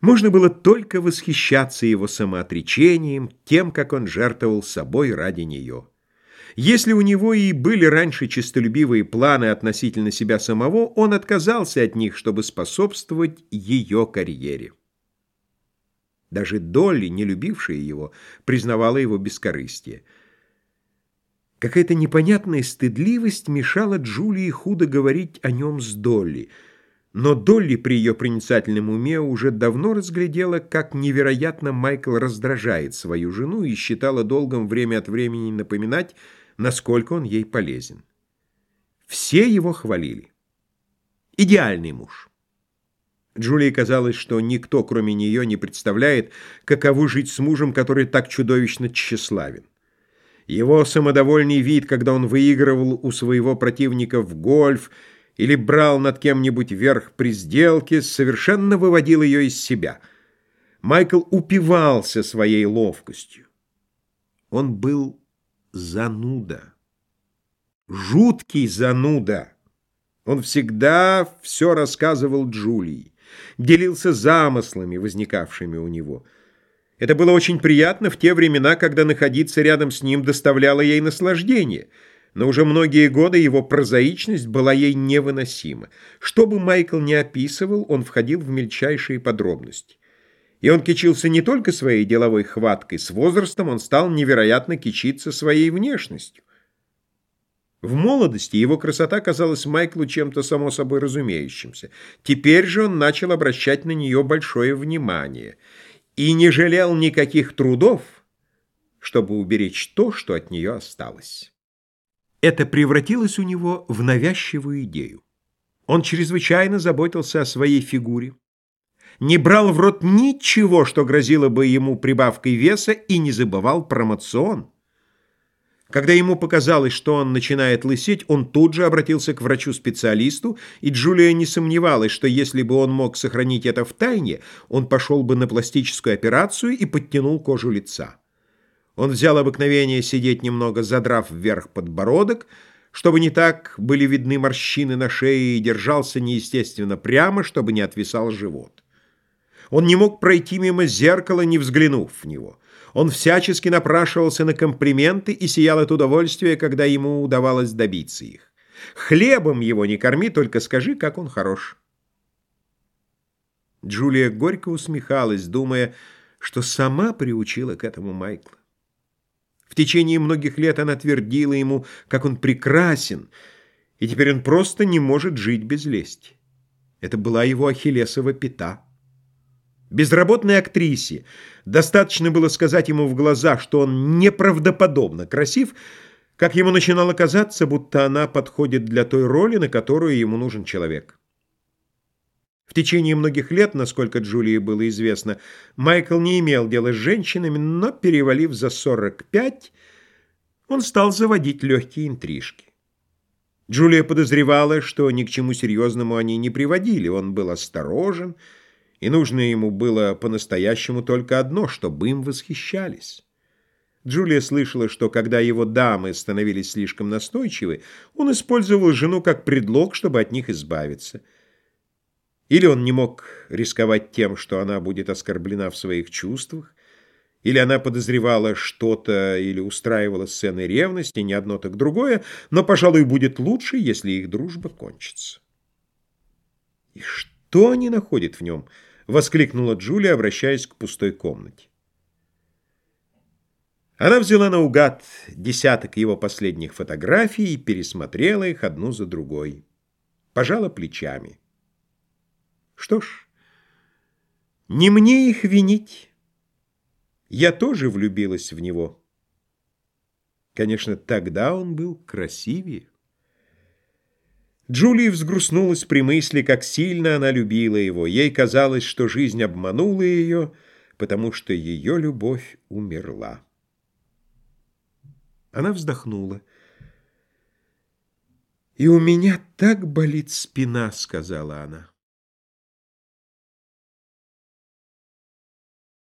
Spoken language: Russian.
Можно было только восхищаться его самоотречением, тем, как он жертвовал собой ради нее. Если у него и были раньше честолюбивые планы относительно себя самого, он отказался от них, чтобы способствовать ее карьере. Даже Долли, не любившая его, признавала его бескорыстие. Какая-то непонятная стыдливость мешала Джулии худо говорить о нем с Долли — но Долли при ее проницательном уме уже давно разглядела, как невероятно Майкл раздражает свою жену и считала долгом время от времени напоминать, насколько он ей полезен. Все его хвалили. Идеальный муж. Джулии казалось, что никто, кроме нее, не представляет, каково жить с мужем, который так чудовищно тщеславен. Его самодовольный вид, когда он выигрывал у своего противника в гольф – или брал над кем-нибудь верх при сделке, совершенно выводил ее из себя. Майкл упивался своей ловкостью. Он был зануда. Жуткий зануда. Он всегда все рассказывал Джулии, делился замыслами, возникавшими у него. Это было очень приятно в те времена, когда находиться рядом с ним доставляло ей наслаждение — но уже многие годы его прозаичность была ей невыносима. Что бы Майкл ни описывал, он входил в мельчайшие подробности. И он кичился не только своей деловой хваткой, с возрастом он стал невероятно кичиться своей внешностью. В молодости его красота казалась Майклу чем-то само собой разумеющимся. Теперь же он начал обращать на нее большое внимание и не жалел никаких трудов, чтобы уберечь то, что от нее осталось. Это превратилось у него в навязчивую идею. Он чрезвычайно заботился о своей фигуре, не брал в рот ничего, что грозило бы ему прибавкой веса, и не забывал про мацион. Когда ему показалось, что он начинает лысеть, он тут же обратился к врачу-специалисту, и Джулия не сомневалась, что если бы он мог сохранить это в тайне, он пошел бы на пластическую операцию и подтянул кожу лица. Он взял обыкновение сидеть немного, задрав вверх подбородок, чтобы не так были видны морщины на шее, и держался неестественно прямо, чтобы не отвисал живот. Он не мог пройти мимо зеркала, не взглянув в него. Он всячески напрашивался на комплименты и сиял от удовольствия, когда ему удавалось добиться их. Хлебом его не корми, только скажи, как он хорош. Джулия горько усмехалась, думая, что сама приучила к этому Майкла. Течение многих лет она твердила ему, как он прекрасен, и теперь он просто не может жить без лести. Это была его ахиллесова пята. Безработной актрисе достаточно было сказать ему в глаза, что он неправдоподобно красив, как ему начинало казаться, будто она подходит для той роли, на которую ему нужен человек. В течение многих лет, насколько Джулии было известно, Майкл не имел дела с женщинами, но, перевалив за 45, он стал заводить легкие интрижки. Джулия подозревала, что ни к чему серьезному они не приводили. Он был осторожен, и нужно ему было по-настоящему только одно, чтобы им восхищались. Джулия слышала, что когда его дамы становились слишком настойчивы, он использовал жену как предлог, чтобы от них избавиться – или он не мог рисковать тем, что она будет оскорблена в своих чувствах, или она подозревала что-то или устраивала сцены ревности, не одно так другое, но, пожалуй, будет лучше, если их дружба кончится. «И что они находят в нем?» — воскликнула Джулия, обращаясь к пустой комнате. Она взяла наугад десяток его последних фотографий и пересмотрела их одну за другой. Пожала плечами. Что ж, не мне их винить. Я тоже влюбилась в него. Конечно, тогда он был красивее. Джулия взгрустнулась при мысли, как сильно она любила его. Ей казалось, что жизнь обманула ее, потому что ее любовь умерла. Она вздохнула. «И у меня так болит спина», — сказала она.